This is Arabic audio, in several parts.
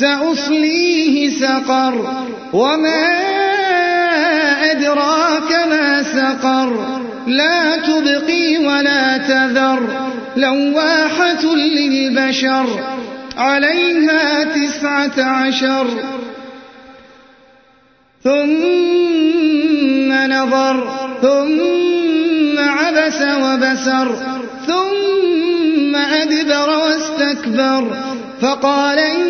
سأصليه سقر وما أدراك ما سقر لا تبقي ولا تذر لواحة للبشر عليها تسعة عشر ثم نظر ثم عبس وبسر ثم أدبر واستكبر فقال إن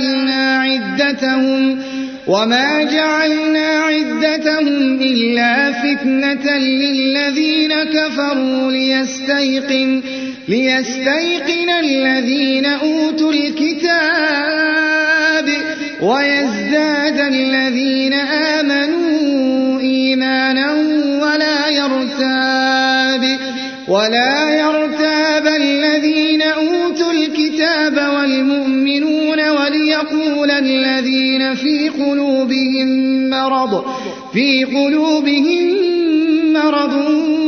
جعلنا عدتهم وما جعلنا عدتهم إلا فتنة للذين كفروا ليستيقن ليستيقن الذين أوتوا الكتاب ويزداد الذين آمنوا إيمانا ولا يرتاب ولا يرتاب الذين أوتوا الكتاب والمؤمنون وليقول الذين في قلوبهم مرض في قلوبهم مرض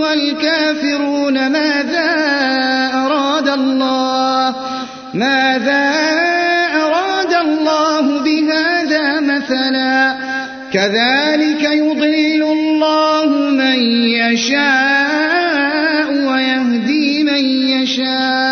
والكافرون ماذا أراد الله؟ ماذا أراد الله بهذا مثلا؟ كذلك يضل الله من يشاء ويهدي من يشاء.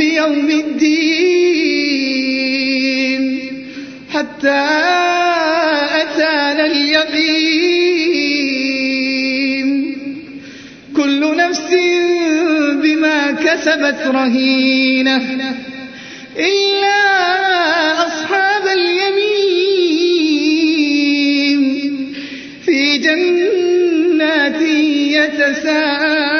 بيوم الدين حتى أتانا اليقين كل نفس بما كسبت رهينة إلا أصحاب اليمين في جنات يتساءلون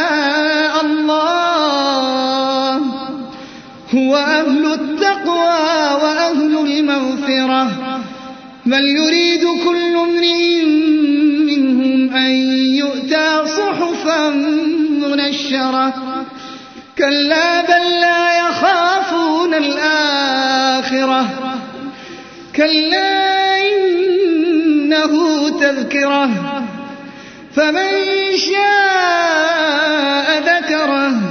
هو أهل التقوى وأهل المغفرة بل يريد كل امرئ منهم أن يؤتى صحفا منشرة. كلا بل لا يخافون الآخرة. كلا إنه تذكرة. فمن شاء ذكره.